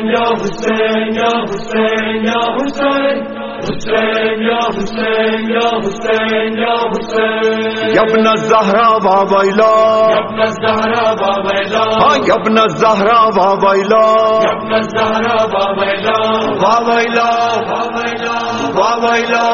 حسین یا حسین یا حسین یا حسین حسین یا حسین یا حسین یا حسین۔ یبن الزہرا وابیلا ابن الزہرا بابیلا ہاں یبن الزہرا وابیلا وابیلا بابیلا وابیلا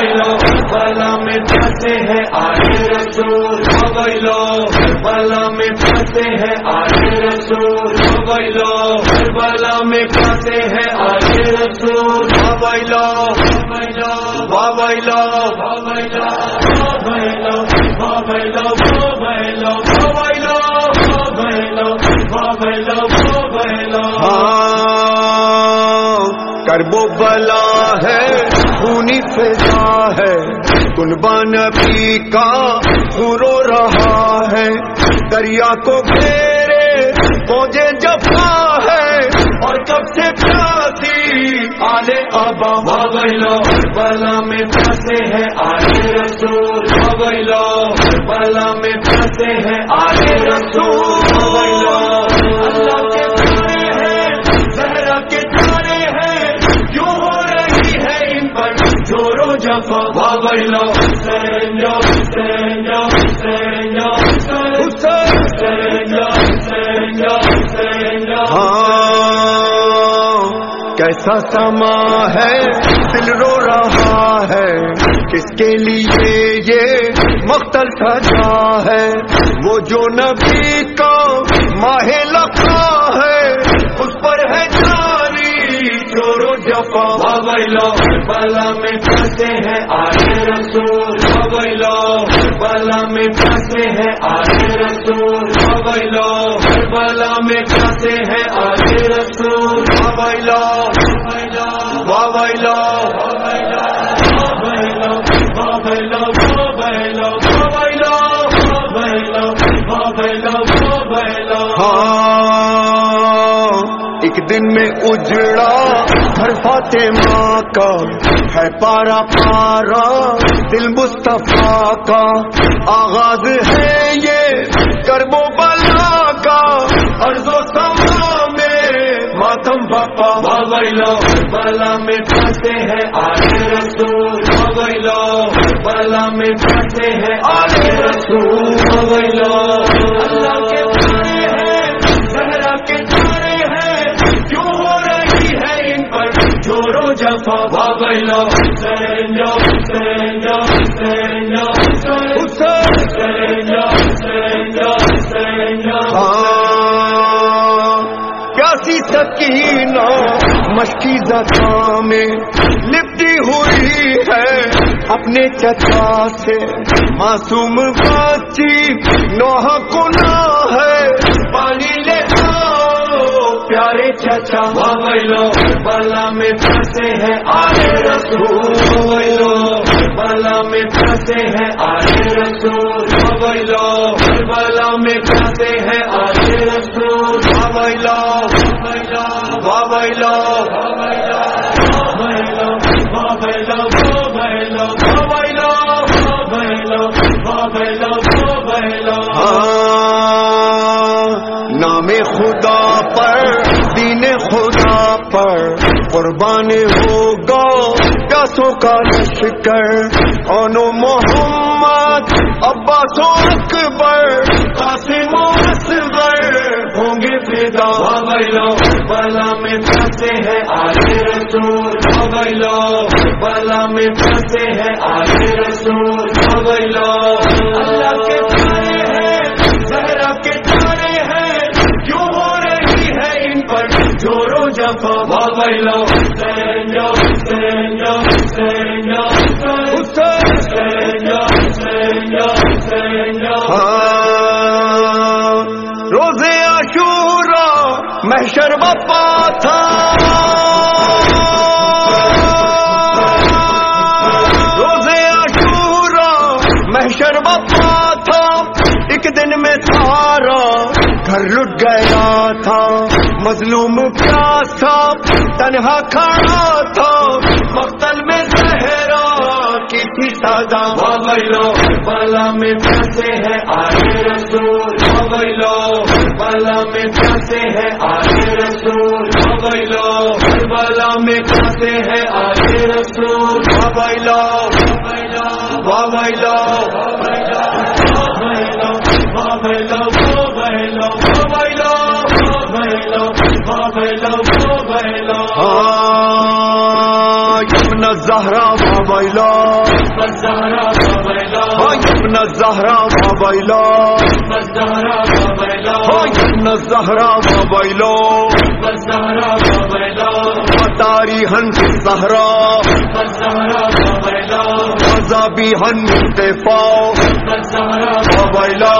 بابلو بلا میں پھنسے ہیں آئے رسول بابلو بلا میں پھنسے ہیں آئے رسول بابلو بلا میں پھنسے ہیں آئے رسول بابلو بابلو وابیلا بابلو بابلو بابلو ہاں کربو بلا ہے فضا ہے۔ کنبا نبی کا رو رہا ہے۔ دریا کو گھیرے پوجے جفا ہے۔ اور کب سے پیاسی آلے آبا بابلو بلا میں پھنسے ہیں آگے رسول بابلو بلا میں پھنسے ہیں آگے رسول۔ جفا بابلو ہاں کیسا سما ہے، دل رو رہا ہے، کس کے لیے یہ مختل سجا ہے؟ وہ جو نبی کا ماہ لکھا ہے، اس پر ہے جاری چورو بلا میں پھنسے ہیں آگے رسول بابلو بلا میں پھنسے ہیں آگے رسول بابلو بلا میں پھنسے ہیں آگے رسول وابیلا وابیلا ایک دن میں اجڑا گھر فاطمہ کا، ہے پارا پارا دل مصطفیٰ کا۔ آغاز ہے یہ کربو بلا کا۔ عرض و سما میں ماتم باپا بابلو بلا میں پھنسے ہیں آگے رسول۔ بابلو بلا میں پھنسے ہیں آگے رسول۔ بابلو اللہ کے ہاں، پیاسی سکینہ مشکی زکا میں لپٹی ہوئی ہے۔ اپنے چچا سے معصوم بچی نوحہ کنا ہے۔ پیارے بلا میں پھنسے ہیں آئے رسول بابلو بلا میں پھنسے ہیں آئے رسول بابلو بلا میں ہوگا پیاسوں کا لشکر اونو محمد، عباس و اکبر، قاسم و اصغر ہوں گے فدا۔ بابلو بلا میں پھنسے ہیں آگے رسول۔ بابلو بلا میں پھنسے ہیں آگے رسول۔ بابلو ہاں، روزے عاشورا محشر بپا تھا۔ مظلوم پیاس تھا تنہا کھڑا تھا مقتل میں زہرا کی تھی سازا بابلو بالا میں پیاسے ہے آئے رسول بابلو بالا میں پیاسے ہے آئے رسول بابلو بالا میں پیاسے ہے آئے رسول بابلو بابلو بابلو بابلو بابلو یمنا زہرا بابلا یمنا زہرا بابلا یمنا زہرا بابلا تاری ہن زہرا مزہ بھی پاؤ بابلا